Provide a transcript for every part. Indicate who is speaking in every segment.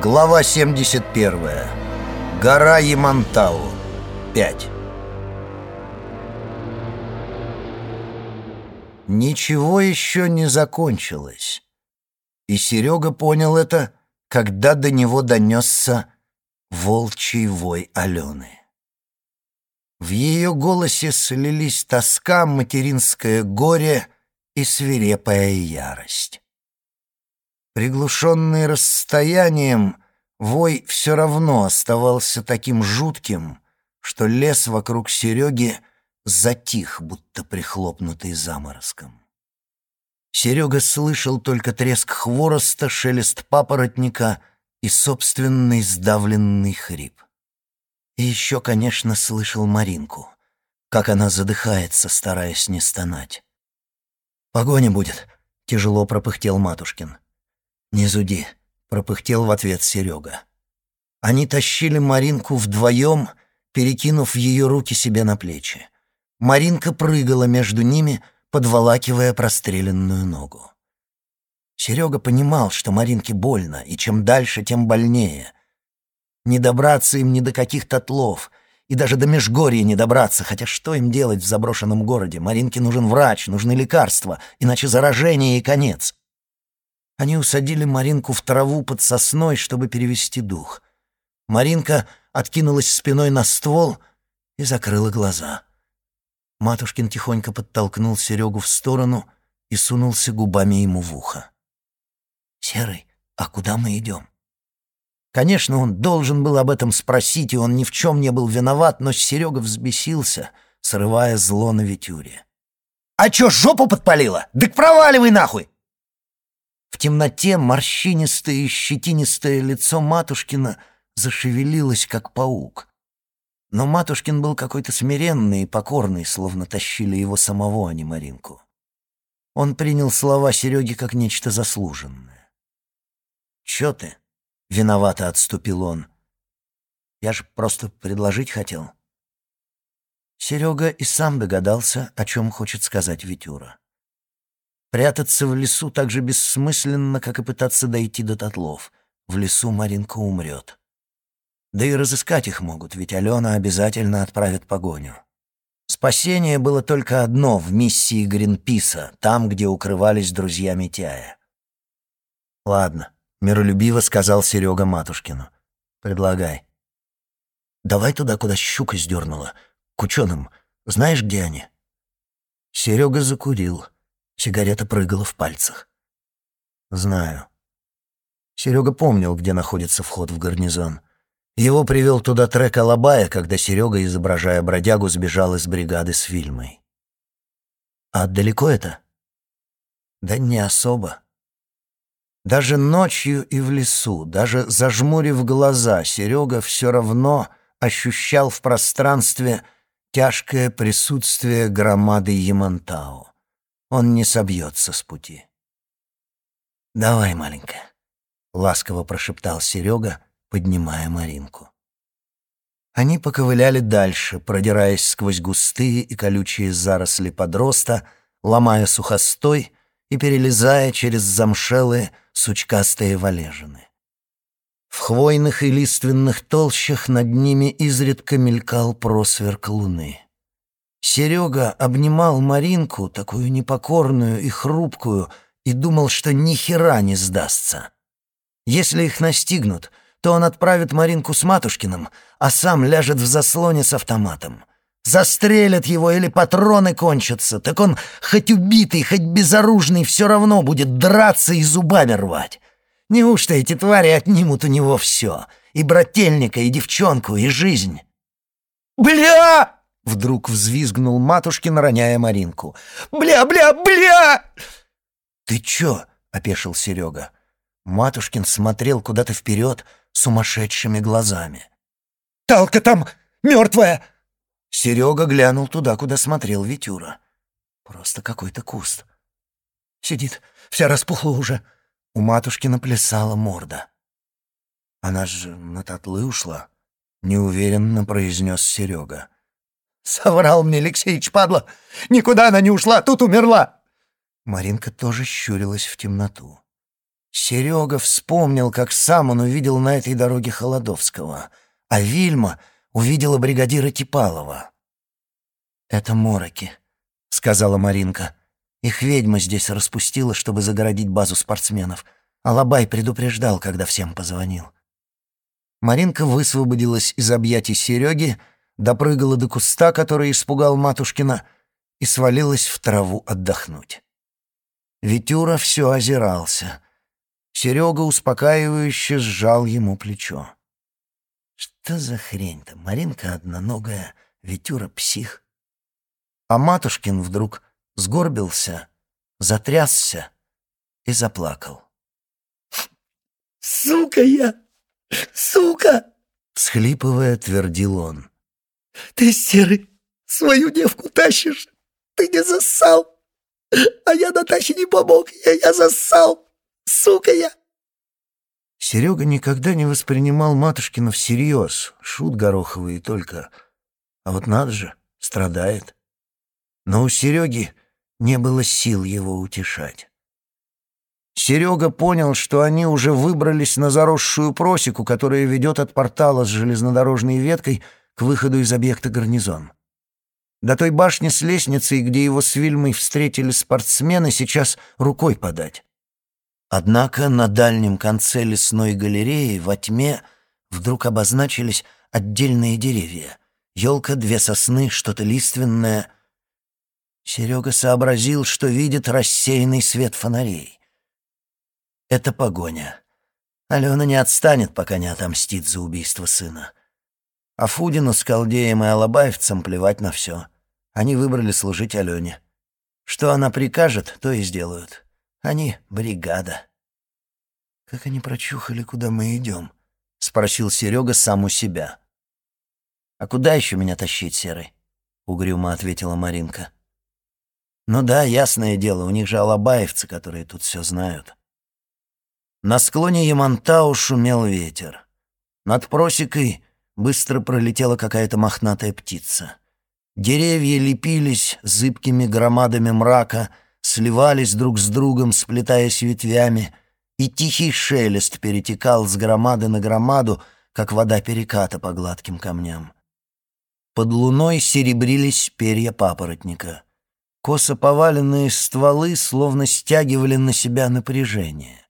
Speaker 1: Глава 71. Гора Ямантау. 5. Ничего еще не закончилось. И Серега понял это, когда до него донесся волчий вой Алены. В ее голосе слились тоска, материнское горе и свирепая ярость. Приглушенный расстоянием, вой все равно оставался таким жутким, что лес вокруг Сереги затих, будто прихлопнутый заморозком. Серега слышал только треск хвороста, шелест папоротника и собственный сдавленный хрип. И еще, конечно, слышал Маринку, как она задыхается, стараясь не стонать. «Погоня будет», — тяжело пропыхтел Матушкин. «Не зуди», — пропыхтел в ответ Серега. Они тащили Маринку вдвоем, перекинув ее руки себе на плечи. Маринка прыгала между ними, подволакивая простреленную ногу. Серега понимал, что Маринке больно, и чем дальше, тем больнее. Не добраться им ни до каких татлов, и даже до Межгорья не добраться, хотя что им делать в заброшенном городе? Маринке нужен врач, нужны лекарства, иначе заражение и конец. Они усадили Маринку в траву под сосной, чтобы перевести дух. Маринка откинулась спиной на ствол и закрыла глаза. Матушкин тихонько подтолкнул Серегу в сторону и сунулся губами ему в ухо. «Серый, а куда мы идем?» Конечно, он должен был об этом спросить, и он ни в чем не был виноват, но Серега взбесился, срывая зло на Витюре. «А чё, жопу подпалила? Дык проваливай нахуй! В темноте морщинистое и щетинистое лицо Матушкина зашевелилось, как паук. Но Матушкин был какой-то смиренный и покорный, словно тащили его самого, а не Маринку. Он принял слова Сереги как нечто заслуженное. «Чё ты?» — виновато отступил он. «Я же просто предложить хотел». Серега и сам догадался, о чем хочет сказать Витюра. Прятаться в лесу так же бессмысленно, как и пытаться дойти до Татлов. В лесу Маринка умрет. Да и разыскать их могут, ведь Алена обязательно отправит погоню. Спасение было только одно в миссии Гринписа, там, где укрывались друзья Митяя. «Ладно», — миролюбиво сказал Серега Матушкину. «Предлагай». «Давай туда, куда щука сдернула. К ученым. Знаешь, где они?» Серега закурил. Сигарета прыгала в пальцах. «Знаю». Серега помнил, где находится вход в гарнизон. Его привел туда трек Алабая, когда Серега, изображая бродягу, сбежал из бригады с фильмой. «А далеко это?» «Да не особо». Даже ночью и в лесу, даже зажмурив глаза, Серега все равно ощущал в пространстве тяжкое присутствие громады Ямантау он не собьется с пути. «Давай, маленькая», — ласково прошептал Серега, поднимая Маринку. Они поковыляли дальше, продираясь сквозь густые и колючие заросли подроста, ломая сухостой и перелезая через замшелые сучкастые валежины. В хвойных и лиственных толщах над ними изредка мелькал просверк луны. Серега обнимал Маринку, такую непокорную и хрупкую, и думал, что ни хера не сдастся. Если их настигнут, то он отправит Маринку с Матушкиным, а сам ляжет в заслоне с автоматом. Застрелят его или патроны кончатся, так он хоть убитый, хоть безоружный, все равно будет драться и зубами рвать. Неужто эти твари отнимут у него все? И брательника, и девчонку, и жизнь? «Бля!» Вдруг взвизгнул Матушкин, роняя Маринку. «Бля, бля, бля!» «Ты чё?» — опешил Серега. Матушкин смотрел куда-то вперед сумасшедшими глазами. «Талка там мертвая!» Серега глянул туда, куда смотрел Витюра. Просто какой-то куст. Сидит, вся распухла уже. У Матушкина плясала морда. «Она же на татлы ушла», — неуверенно произнес Серега. Соврал мне Алексеич, падла. Никуда она не ушла, тут умерла. Маринка тоже щурилась в темноту. Серега вспомнил, как сам он увидел на этой дороге Холодовского, а Вильма увидела бригадира Типалова. «Это мороки», — сказала Маринка. «Их ведьма здесь распустила, чтобы загородить базу спортсменов. Алабай предупреждал, когда всем позвонил». Маринка высвободилась из объятий Сереги, допрыгала до куста, который испугал матушкина, и свалилась в траву отдохнуть. Витюра все озирался. Серега успокаивающе сжал ему плечо. Что за хрень-то? Маринка одноногая, Витюра псих. А Матушкин вдруг сгорбился, затрясся и заплакал.
Speaker 2: «Сука я! Сука!» — всхлипывая, твердил он. «Ты, Серый, свою девку тащишь! Ты не зассал! А я Наташе не помог, я, я зассал! Сука я!»
Speaker 1: Серега никогда не воспринимал Матушкина всерьез, шут гороховый и только. А вот надо же, страдает. Но у Сереги не было сил его утешать. Серега понял, что они уже выбрались на заросшую просеку, которая ведет от портала с железнодорожной веткой к выходу из объекта гарнизон. До той башни с лестницей, где его с Вильмой встретили спортсмены, сейчас рукой подать. Однако на дальнем конце лесной галереи во тьме вдруг обозначились отдельные деревья. Елка, две сосны, что-то лиственное. Серега сообразил, что видит рассеянный свет фонарей. Это погоня. Алена не отстанет, пока не отомстит за убийство сына. А Фудину с Колдеем и Алабаевцем плевать на все. Они выбрали служить Алене. Что она прикажет, то и сделают. Они — бригада. «Как они прочухали, куда мы идем?» — спросил Серега сам у себя. «А куда еще меня тащить, Серый?» — угрюмо ответила Маринка. «Ну да, ясное дело, у них же алабаевцы, которые тут все знают». На склоне Ямантау шумел ветер. Над просекой быстро пролетела какая-то мохнатая птица. Деревья лепились зыбкими громадами мрака, сливались друг с другом, сплетаясь ветвями, и тихий шелест перетекал с громады на громаду, как вода переката по гладким камням. Под луной серебрились перья папоротника. Косо поваленные стволы словно стягивали на себя напряжение.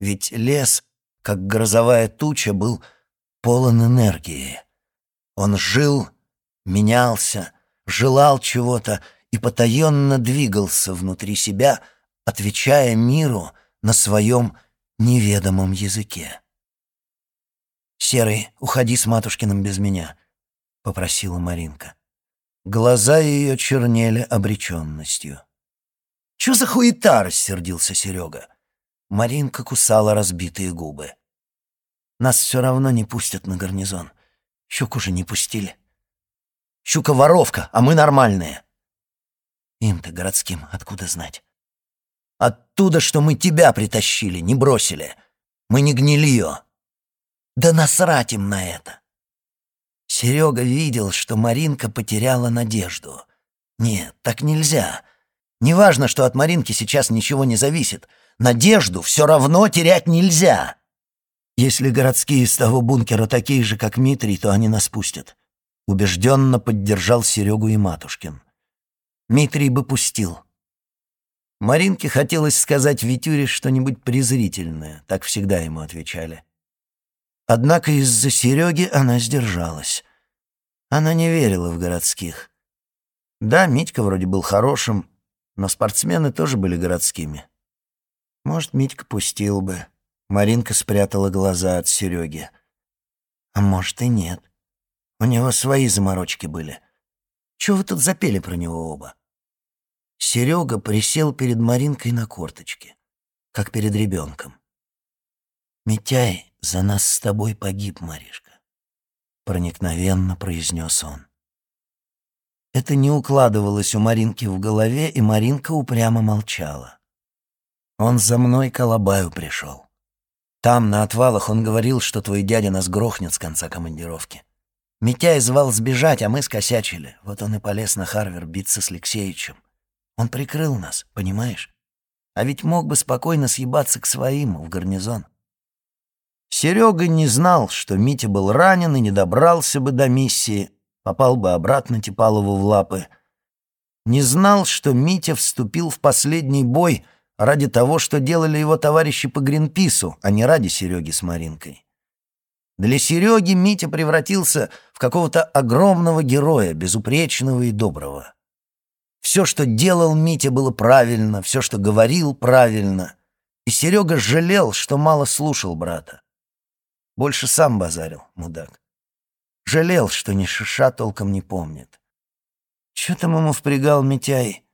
Speaker 1: Ведь лес, как грозовая туча, был полон энергии. Он жил, менялся, желал чего-то и потаенно двигался внутри себя, отвечая миру на своем неведомом языке. «Серый, уходи с матушкиным без меня», — попросила Маринка. Глаза ее чернели обреченностью. «Чё за хуета?» — рассердился Серега. Маринка кусала разбитые губы. Нас все равно не пустят на гарнизон. Щуку же не пустили. Щука воровка, а мы нормальные. Им-то городским откуда знать? Оттуда, что мы тебя притащили, не бросили. Мы не гнилье. Да насрать им на это. Серега видел, что Маринка потеряла надежду. Нет, так нельзя. Неважно, что от Маринки сейчас ничего не зависит. Надежду все равно терять нельзя. Если городские из того бункера такие же, как Митрий, то они нас пустят. Убежденно поддержал Серегу и Матушкин. Митрий бы пустил. Маринке хотелось сказать Витюре что-нибудь презрительное, так всегда ему отвечали. Однако из-за Сереги она сдержалась. Она не верила в городских. Да, Митька вроде был хорошим, но спортсмены тоже были городскими. Может, Митька пустил бы. Маринка спрятала глаза от Сереги. А может и нет. У него свои заморочки были. Чего вы тут запели про него оба? Серега присел перед Маринкой на корточке, как перед ребенком. «Митяй за нас с тобой погиб, Маришка», — проникновенно произнес он. Это не укладывалось у Маринки в голове, и Маринка упрямо молчала. «Он за мной к Алабаю пришел. Там, на отвалах, он говорил, что твой дядя нас грохнет с конца командировки. Митяй звал сбежать, а мы скосячили. Вот он и полез на Харвер биться с Алексеевичем. Он прикрыл нас, понимаешь? а ведь мог бы спокойно съебаться к своим в гарнизон. Серега не знал, что Митя был ранен и не добрался бы до миссии, попал бы обратно Типалову в лапы. Не знал, что Митя вступил в последний бой ради того, что делали его товарищи по Гринпису, а не ради Сереги с Маринкой. Для Сереги Митя превратился в какого-то огромного героя, безупречного и доброго. Все, что делал Митя, было правильно, все, что говорил, правильно. И Серега жалел, что мало слушал брата. Больше сам базарил, мудак. Жалел, что ни шиша толком не помнит. Че там ему впрягал Митяй?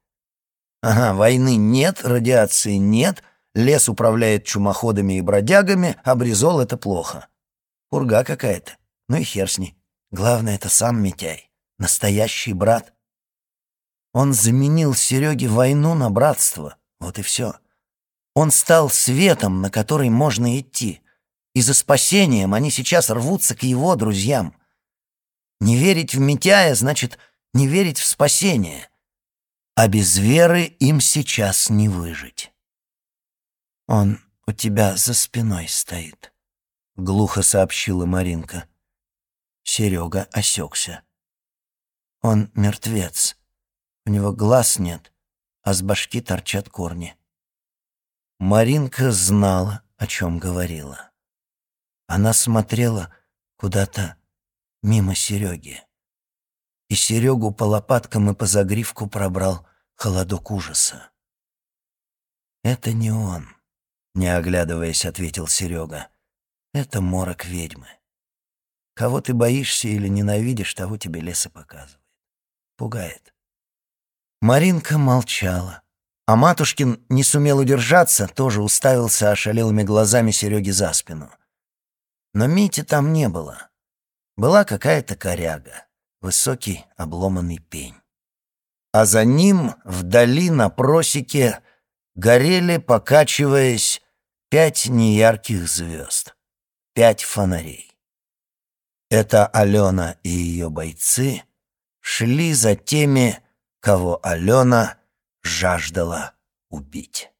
Speaker 1: Ага, войны нет, радиации нет, лес управляет чумоходами и бродягами, Бризол — это плохо. Пурга какая-то. Ну и хер с ней. Главное — это сам Митяй. Настоящий брат. Он заменил Сереге войну на братство. Вот и все. Он стал светом, на который можно идти и за спасением они сейчас рвутся к его друзьям. Не верить в Митяя значит не верить в спасение, а без веры им сейчас не выжить. «Он у тебя за спиной стоит», — глухо сообщила Маринка. Серега осекся. «Он мертвец. У него глаз нет, а с башки торчат корни». Маринка знала, о чем говорила. Она смотрела куда-то мимо Сереги. И Серегу по лопаткам и по загривку пробрал холодок ужаса. «Это не он», — не оглядываясь, ответил Серега. «Это морок ведьмы. Кого ты боишься или ненавидишь, того тебе лес и показывает. Пугает». Маринка молчала. А Матушкин не сумел удержаться, тоже уставился ошалелыми глазами Сереги за спину — но Мити там не было. Была какая-то коряга, высокий обломанный пень. А за ним, вдали на просеке, горели, покачиваясь, пять неярких звезд, пять фонарей. Это Алена и ее бойцы шли за теми, кого Алена жаждала убить.